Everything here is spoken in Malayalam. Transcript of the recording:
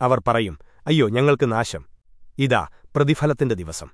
അവർ പറയും അയ്യോ ഞങ്ങൾക്ക് നാശം. ഇതാ പ്രതിഫലത്തിന്റെ ദിവസം.